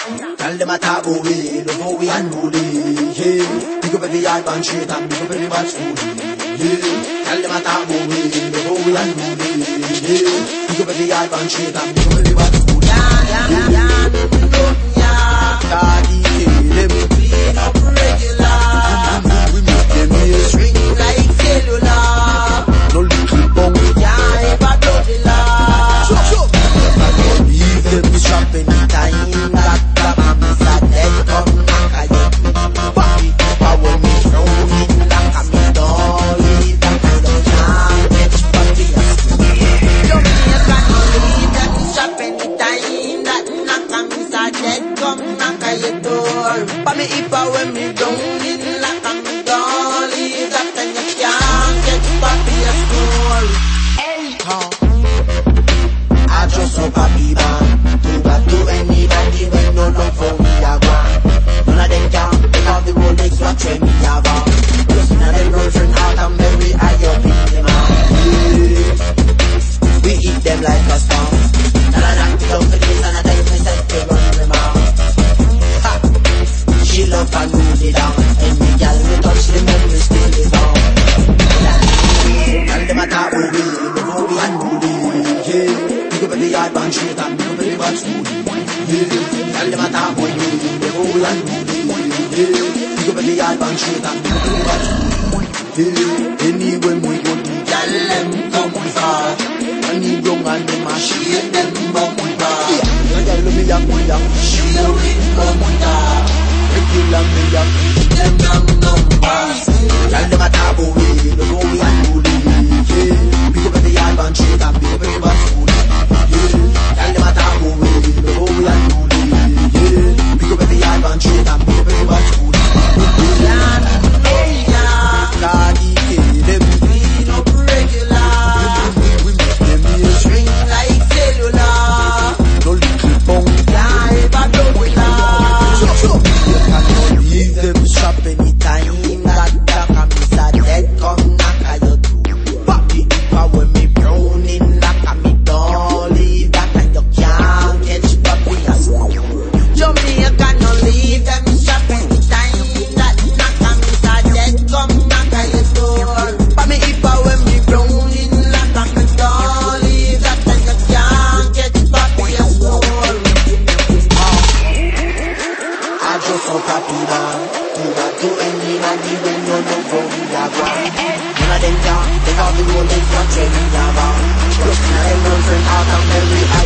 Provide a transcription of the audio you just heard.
Tell them a about we, love how we unruly. Yeah, pick up every hype and shit and pick up every bad schoolie. Yeah, tell them a about we, love how we unruly. Yeah, pick up every hype and shit and pick up every bad schoolie. Yeah, yeah, yeah, yeah, yeah. Cardi, let on dead come knock on your door. But me if I when me down in like a me dolly, that time you can't get papi a score. I just hope I be born To back to anybody when no love for me? I want. None of them can take off the Rolex watch when me on Just none of them girlfriend out and very high up in the man. We eat them like a storm Love and move it down And me gal we touch the memory still live on Tell them I talk with me, the and yeah. Pick up every hype and shit and pick up every bad schoolie, yeah. Tell them I talk with me, the movie and movie, yeah. Pick up every hype and shit and pick up every bad schoolie, yeah. Anywhere live, we stop anytime. one think of them down, they call me more than country, yeah, Looking at them, girlfriend, I'll come every